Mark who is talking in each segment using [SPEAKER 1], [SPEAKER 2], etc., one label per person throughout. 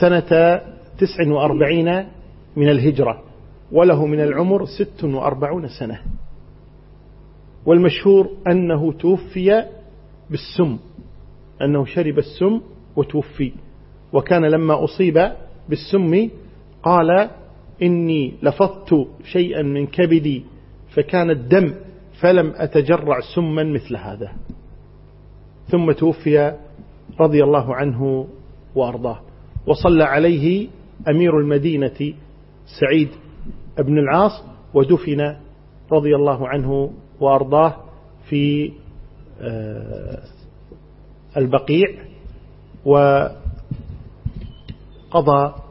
[SPEAKER 1] سنة تسع وأربعين من الهجرة وله من العمر ست وأربعون سنة. والمشهور أنه توفي بالسم أنه شرب السم وتوفي. وكان لما أصيب بالسم قال إني لفظت شيئا من كبدي فكان الدم فلم أتجرع سما مثل هذا. ثم توفي رضي الله عنه وأرضاه. وصلى عليه أمير المدينة سعيد بن العاص ودفن رضي الله عنه وأرضاه في آه، البقيع وقضى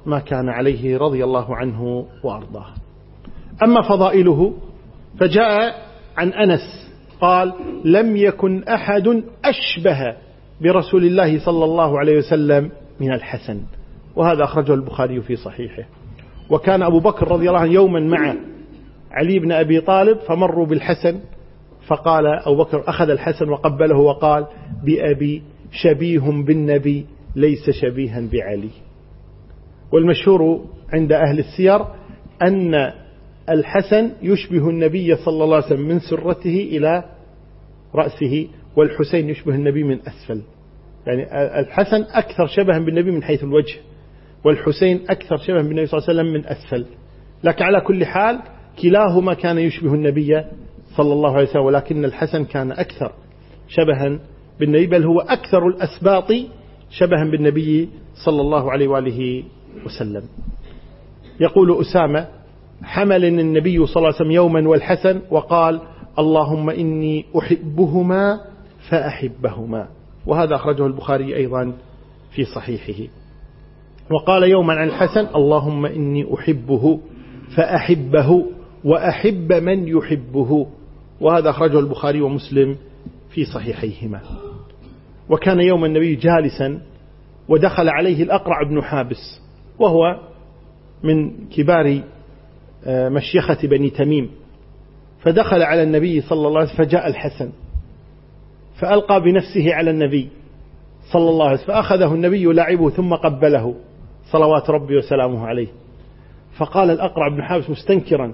[SPEAKER 1] ما كان عليه رضي الله عنه وأرضاه. أما فضائله فجاء عن أنس قال لم يكن أحد أشبه برسول الله صلى الله عليه وسلم من الحسن. وهذا أخرجه البخاري في صحيحه. وكان أبو بكر رضي الله عنه يوما مع علي بن أبي طالب فمروا بالحسن فقال أبو بكر أخذ الحسن وقبله وقال بأبي شبيه بالنبي ليس شبيها بعلي. والمشهور عند أهل السير أن الحسن يشبه النبي صلى الله عليه وسلم من سرته إلى رأسه والحسين يشبه النبي من أسفل. يعني الحسن أكثر شبها بالنبي من حيث الوجه. والحسين أكثر شبها بالنبي صلى الله عليه وسلم من أسفل. لكن على كل حال كلاهما كان يشبه النبي صلى الله عليه وسلم ولكن الحسن كان أكثر شبها بالنبي بل هو أكثر الأسباط شبها بالنبي صلى الله عليه وآله وسلم. يقول أسامة حمل النبي صلى الله عليه وسلم يوما والحسن وقال اللهم إني أحبهما فأحبهما. وهذا أخرجه البخاري أيضا في صحيحه. وقال يوما عن الحسن اللهم إني أحبه فأحبه وأحب من يحبه. وهذا أخرجه البخاري ومسلم في صحيحيهما. وكان يوم النبي جالسا ودخل عليه الأقرع بن حابس وهو من كبار آه، مشيخة بني تميم. فدخل على النبي صلى الله عليه وسلم فجاء الحسن فألقى بنفسه على النبي صلى الله عليه وسلم فأخذه النبي لعبه ثم قبله. صلوات ربي وسلامه عليه. فقال الأقرع بن حابس مستنكرا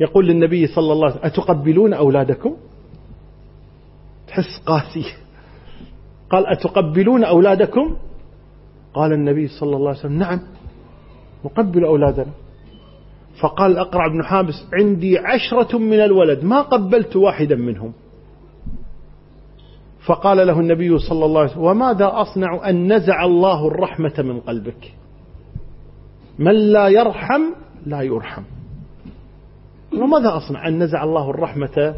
[SPEAKER 1] يقول للنبي صلى الله عليه وسلم أتقبلون أولادكم؟ تحس قاسي. قال أتقبلون أولادكم؟ قال النبي صلى الله عليه وسلم نعم نقبل أولادنا. فقال الأقرع بن حابس عندي عشرة من الولد ما قبلت واحدا منهم. فقال له النبي صلى الله عليه وسلم وماذا أصنع أن نزع الله الرحمة من قلبك؟ من لا يرحم لا يرحم. وماذا أصنع؟ أن نزع الله الرحمة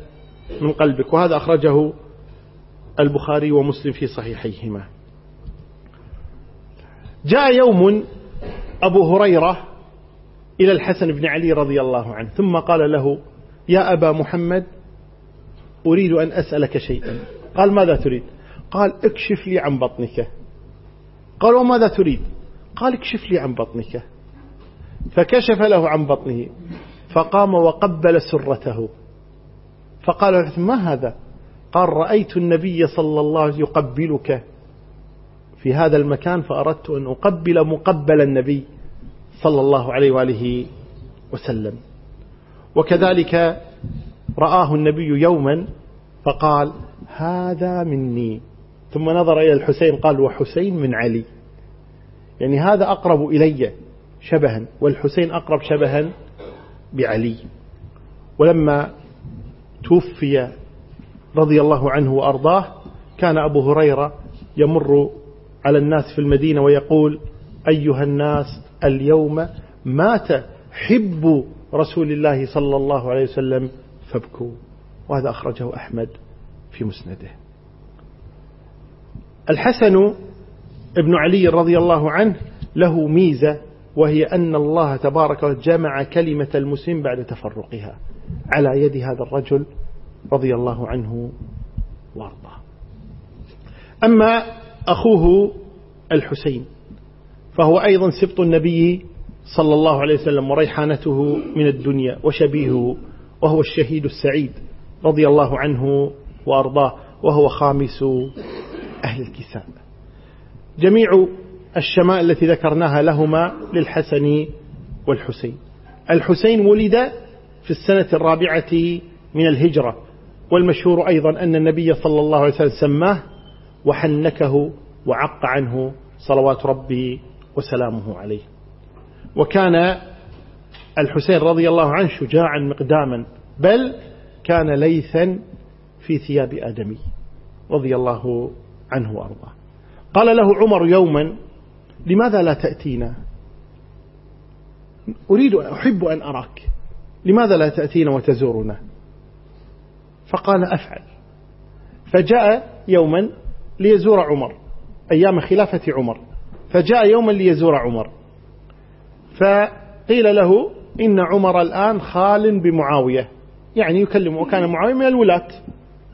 [SPEAKER 1] من قلبك وهذا أخرجه البخاري ومسلم في صحيحيهما. جاء يوم أبو هريرة إلى الحسن بن علي رضي الله عنه ثم قال له يا أبا محمد أريد أن أسألك شيئا. قال ماذا تريد؟ قال اكشف لي عن بطنك. قال وماذا تريد؟ قال اكشف لي عن بطنك. فكشف له عن بطنه فقام وقبل سرته. فقال له ما هذا؟ قال رأيت النبي صلى الله عليه وسلم يقبلك في هذا المكان فأردت أن أقبل مقبل النبي صلى الله عليه وآله وسلم. وكذلك رآه النبي يوما فقال هذا مني. ثم نظر إلى الحسين قال وحسين من علي. يعني هذا أقرب إلي. شبها والحسين أقرب شبها بعلي. ولما توفي رضي الله عنه وأرضاه كان أبو هريرة يمر على الناس في المدينة ويقول أيها الناس اليوم مات حب رسول الله صلى الله عليه وسلم فابكوا. وهذا أخرجه أحمد في مسنده. الحسن ابن علي رضي الله عنه له ميزة وهي أن الله تبارك وجمع كلمة المسلم بعد تفرقها على يد هذا الرجل رضي الله عنه وأرضاه. أما أخوه الحسين فهو أيضا سبط النبي صلى الله عليه وسلم وريحانته من الدنيا وشبيهه وهو الشهيد السعيد رضي الله عنه وأرضاه وهو خامس أهل الكساء. جميع الشمائل التي ذكرناها لهما للحسن والحسين. الحسين ولد في السنة الرابعة من الهجرة والمشهور أيضا أن النبي صلى الله عليه وسلم سماه وحنكه وعق عنه صلوات ربي وسلامه عليه. وكان الحسين رضي الله عنه شجاعا مقداما بل كان ليثا في ثياب آدمي رضي الله عنه وأرضاه. قال له عمر يوما لماذا لا تأتينا؟ أريد أحب أن أراك. لماذا لا تأتينا وتزورنا؟ فقال أفعل. فجاء يوما ليزور عمر أيام خلافة عمر. فجاء يوما ليزور عمر. فقيل له إن عمر الآن خال بمعاوية. يعني يكلمه وكان معاوية من الولاة.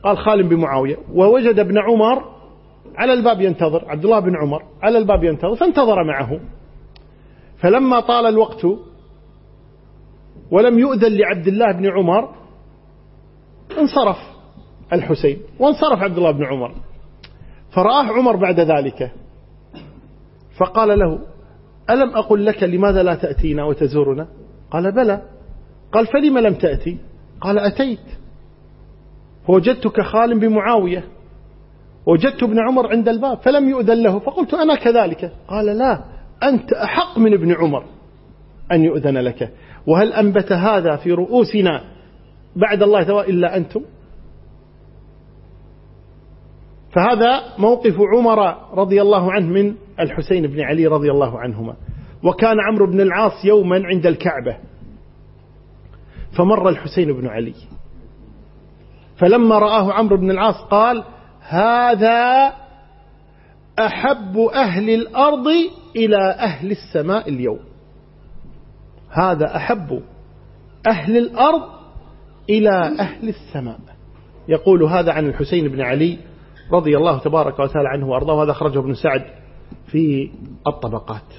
[SPEAKER 1] قال خال بمعاوية. ووجد ابن عمر على الباب ينتظر عبد الله بن عمر على الباب ينتظر فانتظر معه. فلما طال الوقت ولم يؤذن لعبد الله بن عمر انصرف الحسين وانصرف عبد الله بن عمر. فرآه عمر بعد ذلك فقال له ألم أقل لك لماذا لا تأتينا وتزورنا؟ قال بلى. قال فلم لم تأتي؟ قال أتيت. فوجدتك خال بمعاوية. وجدت ابن عمر عند الباب فلم يؤذن له فقلت أنا كذلك؟ قال لا أنت أحق من ابن عمر أن يؤذن لك. وهل أنبت هذا في رؤوسنا بعد الله تبارك إلا أنتم؟ فهذا موقف عمر رضي الله عنه من الحسين بن علي رضي الله عنهما. وكان عمرو بن العاص يوما عند الكعبة فمر الحسين بن علي. فلما رآه عمرو بن العاص قال هذا أحب أهل الأرض إلى أهل السماء اليوم. هذا أحب أهل الأرض إلى أهل السماء. يقول هذا عن الحسين بن علي رضي الله تبارك وتعالى عنه وأرضاه وهذا أخرجه ابن سعد في الطبقات.